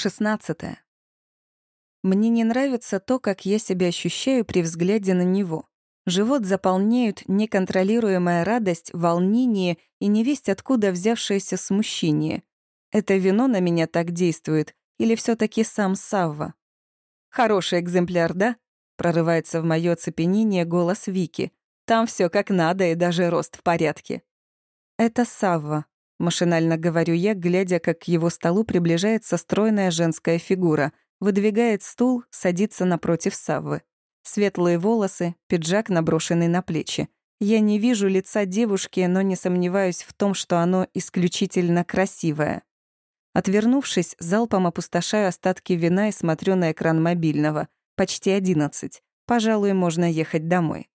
16. Мне не нравится то, как я себя ощущаю при взгляде на него. Живот заполняют неконтролируемая радость, волнение и невесть откуда взявшееся смущение. Это вино на меня так действует или все таки сам Савва? «Хороший экземпляр, да?» — прорывается в моё оцепенение голос Вики. «Там все как надо и даже рост в порядке». «Это Савва», Машинально говорю я, глядя, как к его столу приближается стройная женская фигура, выдвигает стул, садится напротив Саввы. Светлые волосы, пиджак, наброшенный на плечи. Я не вижу лица девушки, но не сомневаюсь в том, что оно исключительно красивое. Отвернувшись, залпом опустошаю остатки вина и смотрю на экран мобильного. Почти одиннадцать. Пожалуй, можно ехать домой.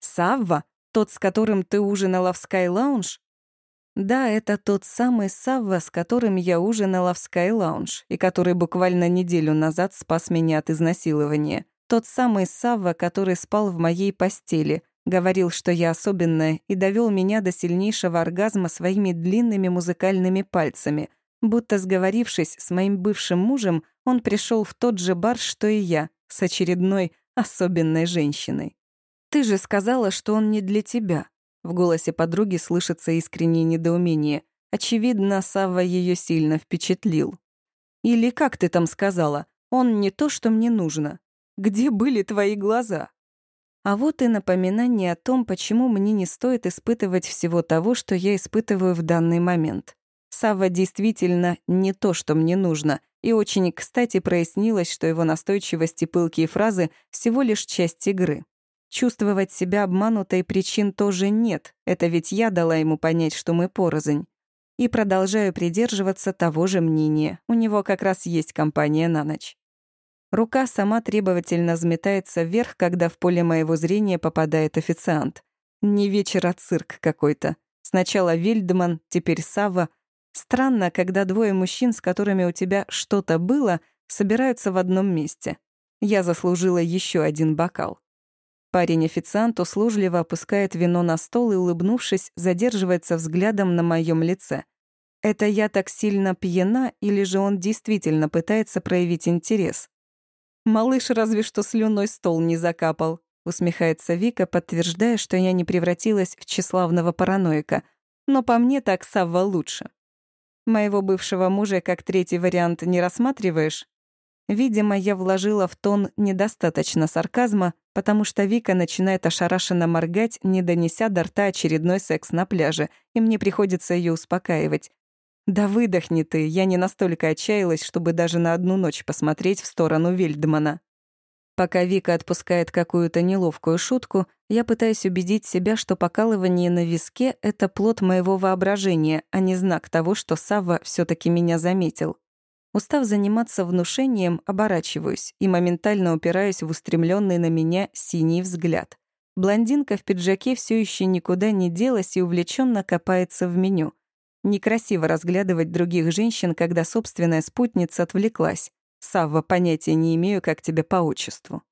«Савва? Тот, с которым ты ужинала в Sky Lounge?» Да, это тот самый Савва, с которым я ужинала в Sky Lounge, и который буквально неделю назад спас меня от изнасилования. Тот самый Савва, который спал в моей постели, говорил, что я особенная, и довел меня до сильнейшего оргазма своими длинными музыкальными пальцами. Будто сговорившись с моим бывшим мужем, он пришел в тот же бар, что и я, с очередной особенной женщиной. «Ты же сказала, что он не для тебя», в голосе подруги слышится искреннее недоумение. Очевидно, Савва ее сильно впечатлил. «Или как ты там сказала? Он не то, что мне нужно. Где были твои глаза?» А вот и напоминание о том, почему мне не стоит испытывать всего того, что я испытываю в данный момент. Савва действительно не то, что мне нужно, и очень кстати прояснилось, что его настойчивость и пылкие фразы — всего лишь часть игры. Чувствовать себя обманутой причин тоже нет, это ведь я дала ему понять, что мы порознь. И продолжаю придерживаться того же мнения, у него как раз есть компания на ночь. Рука сама требовательно взметается вверх, когда в поле моего зрения попадает официант. Не вечер, а цирк какой-то. Сначала Вильдман, теперь Сава. Странно, когда двое мужчин, с которыми у тебя что-то было, собираются в одном месте. Я заслужила еще один бокал. Парень-официант услужливо опускает вино на стол и, улыбнувшись, задерживается взглядом на моем лице. Это я так сильно пьяна, или же он действительно пытается проявить интерес? «Малыш разве что слюной стол не закапал», усмехается Вика, подтверждая, что я не превратилась в тщеславного параноика. Но по мне так Савва лучше. Моего бывшего мужа как третий вариант не рассматриваешь? Видимо, я вложила в тон недостаточно сарказма, потому что Вика начинает ошарашенно моргать, не донеся до рта очередной секс на пляже, и мне приходится ее успокаивать. «Да выдохни ты, я не настолько отчаялась, чтобы даже на одну ночь посмотреть в сторону Вильдмана». Пока Вика отпускает какую-то неловкую шутку, я пытаюсь убедить себя, что покалывание на виске — это плод моего воображения, а не знак того, что Савва все таки меня заметил. Устав заниматься внушением, оборачиваюсь и моментально упираюсь в устремленный на меня синий взгляд. Блондинка в пиджаке все еще никуда не делась и увлеченно копается в меню. Некрасиво разглядывать других женщин, когда собственная спутница отвлеклась. Савва, понятия не имею, как тебе по отчеству.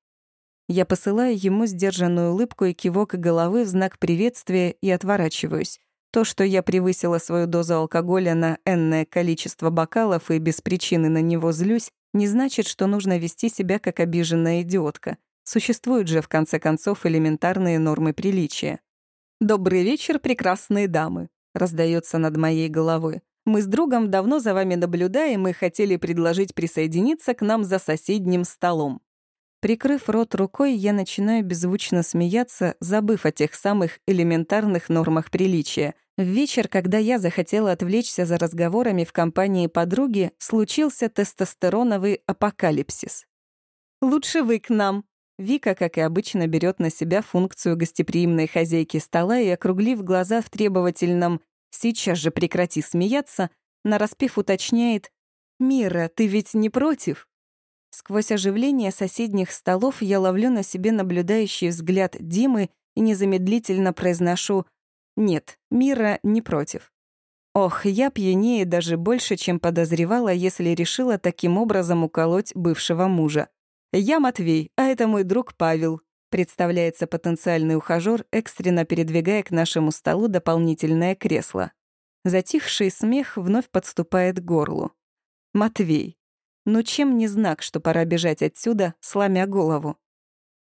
Я посылаю ему сдержанную улыбку и кивок головы в знак приветствия и отворачиваюсь. То, что я превысила свою дозу алкоголя на энное количество бокалов и без причины на него злюсь, не значит, что нужно вести себя как обиженная идиотка. Существуют же, в конце концов, элементарные нормы приличия. «Добрый вечер, прекрасные дамы», — раздается над моей головой. «Мы с другом давно за вами наблюдаем и хотели предложить присоединиться к нам за соседним столом». Прикрыв рот рукой, я начинаю беззвучно смеяться, забыв о тех самых элементарных нормах приличия. В вечер, когда я захотела отвлечься за разговорами в компании подруги, случился тестостероновый апокалипсис. «Лучше вы к нам», Вика, как и обычно, берет на себя функцию гостеприимной хозяйки стола и, округлив глаза в требовательном «сейчас же прекрати смеяться», нараспев уточняет «Мира, ты ведь не против?» Сквозь оживление соседних столов я ловлю на себе наблюдающий взгляд Димы и незамедлительно произношу «Нет, Мира не против». Ох, я пьянее даже больше, чем подозревала, если решила таким образом уколоть бывшего мужа. «Я Матвей, а это мой друг Павел», представляется потенциальный ухажёр, экстренно передвигая к нашему столу дополнительное кресло. Затихший смех вновь подступает к горлу. «Матвей, Ну чем не знак, что пора бежать отсюда, сломя голову?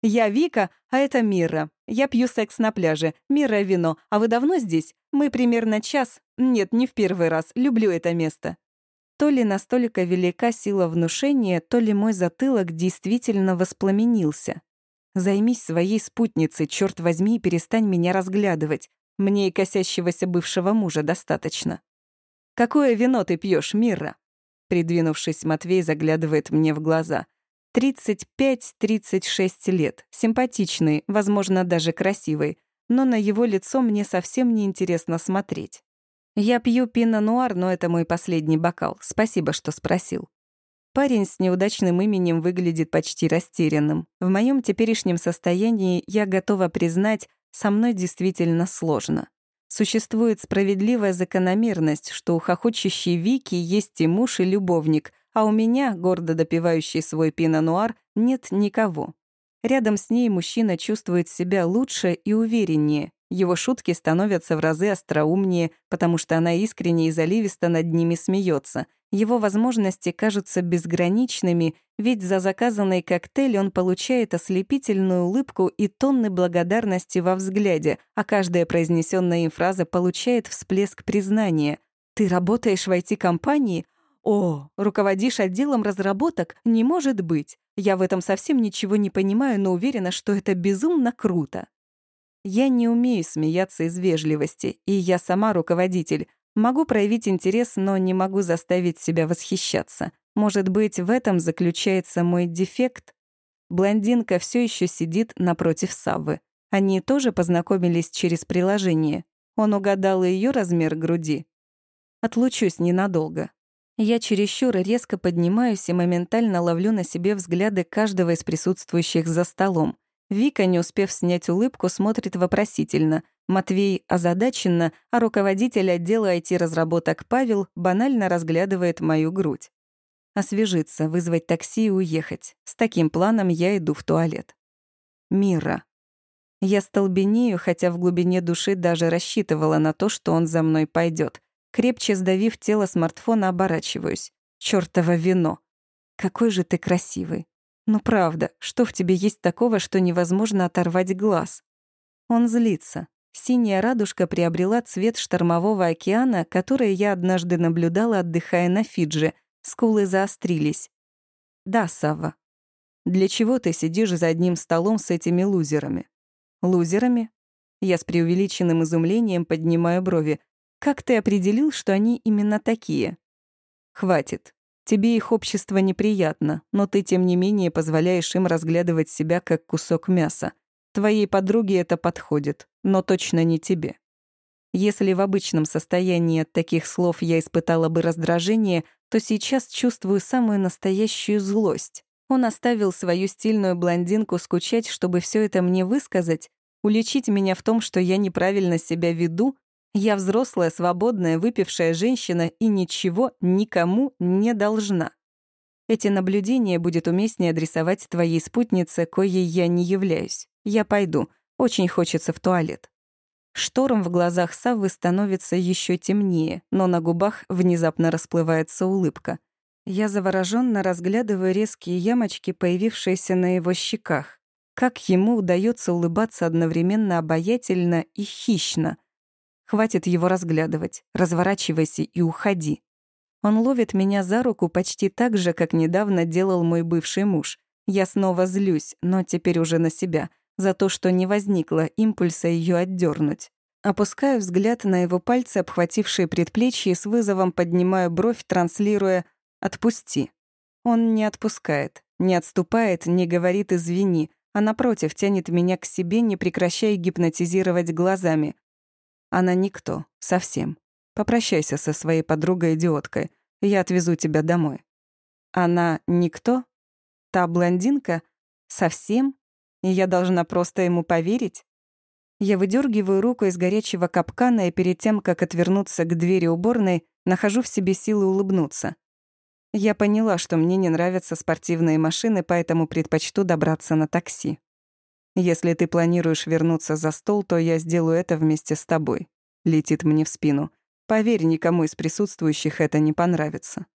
«Я Вика, а это Мира. Я пью секс на пляже. Мира вино. А вы давно здесь? Мы примерно час. Нет, не в первый раз. Люблю это место». То ли настолько велика сила внушения, то ли мой затылок действительно воспламенился. Займись своей спутницей, черт возьми, и перестань меня разглядывать. Мне и косящегося бывшего мужа достаточно. «Какое вино ты пьешь, Мира?» Придвинувшись, Матвей заглядывает мне в глаза. 35-36 лет, симпатичный, возможно, даже красивый, но на его лицо мне совсем не интересно смотреть. Я пью пино-нуар, но это мой последний бокал. Спасибо, что спросил. Парень с неудачным именем выглядит почти растерянным. В моем теперешнем состоянии я готова признать, со мной действительно сложно. Существует справедливая закономерность, что у хохочущей Вики есть и муж, и любовник, а у меня, гордо допивающий свой пино-нуар, нет никого. Рядом с ней мужчина чувствует себя лучше и увереннее, его шутки становятся в разы остроумнее, потому что она искренне и заливисто над ними смеется. Его возможности кажутся безграничными, ведь за заказанный коктейль он получает ослепительную улыбку и тонны благодарности во взгляде, а каждая произнесенная им фраза получает всплеск признания. «Ты работаешь в IT-компании? О, руководишь отделом разработок? Не может быть. Я в этом совсем ничего не понимаю, но уверена, что это безумно круто». Я не умею смеяться из вежливости, и я сама руководитель. Могу проявить интерес, но не могу заставить себя восхищаться. Может быть, в этом заключается мой дефект? Блондинка все еще сидит напротив Саввы. Они тоже познакомились через приложение. Он угадал ее размер груди. Отлучусь ненадолго. Я чересчур резко поднимаюсь и моментально ловлю на себе взгляды каждого из присутствующих за столом. Вика, не успев снять улыбку, смотрит вопросительно. Матвей озадаченно, а руководитель отдела IT-разработок Павел банально разглядывает мою грудь. Освежиться, вызвать такси и уехать. С таким планом я иду в туалет. Мира. Я столбенею, хотя в глубине души даже рассчитывала на то, что он за мной пойдет. Крепче сдавив тело смартфона, оборачиваюсь. Чёртово вино. Какой же ты красивый. Ну правда, что в тебе есть такого, что невозможно оторвать глаз? Он злится. Синяя радужка приобрела цвет штормового океана, который я однажды наблюдала, отдыхая на Фиджи. Скулы заострились. Да, Сава. Для чего ты сидишь за одним столом с этими лузерами? Лузерами? Я с преувеличенным изумлением поднимаю брови. Как ты определил, что они именно такие? Хватит. Тебе их общество неприятно, но ты, тем не менее, позволяешь им разглядывать себя как кусок мяса. Твоей подруге это подходит, но точно не тебе. Если в обычном состоянии от таких слов я испытала бы раздражение, то сейчас чувствую самую настоящую злость. Он оставил свою стильную блондинку скучать, чтобы все это мне высказать, уличить меня в том, что я неправильно себя веду, я взрослая, свободная, выпившая женщина и ничего никому не должна. Эти наблюдения будет уместнее адресовать твоей спутнице, коей я не являюсь. Я пойду. Очень хочется в туалет. Шторм в глазах Саввы становится еще темнее, но на губах внезапно расплывается улыбка. Я завороженно разглядываю резкие ямочки, появившиеся на его щеках. Как ему удается улыбаться одновременно обаятельно и хищно — Хватит его разглядывать. Разворачивайся и уходи. Он ловит меня за руку почти так же, как недавно делал мой бывший муж. Я снова злюсь, но теперь уже на себя, за то, что не возникло импульса ее отдернуть. Опускаю взгляд на его пальцы, обхватившие предплечье, и с вызовом поднимаю бровь, транслируя «отпусти». Он не отпускает, не отступает, не говорит «извини», а напротив тянет меня к себе, не прекращая гипнотизировать глазами. Она никто, совсем. Попрощайся со своей подругой-идиоткой. Я отвезу тебя домой. Она никто? Та блондинка? Совсем? И я должна просто ему поверить? Я выдергиваю руку из горячего капкана и перед тем, как отвернуться к двери уборной, нахожу в себе силы улыбнуться. Я поняла, что мне не нравятся спортивные машины, поэтому предпочту добраться на такси. Если ты планируешь вернуться за стол, то я сделаю это вместе с тобой. Летит мне в спину. Поверь, никому из присутствующих это не понравится.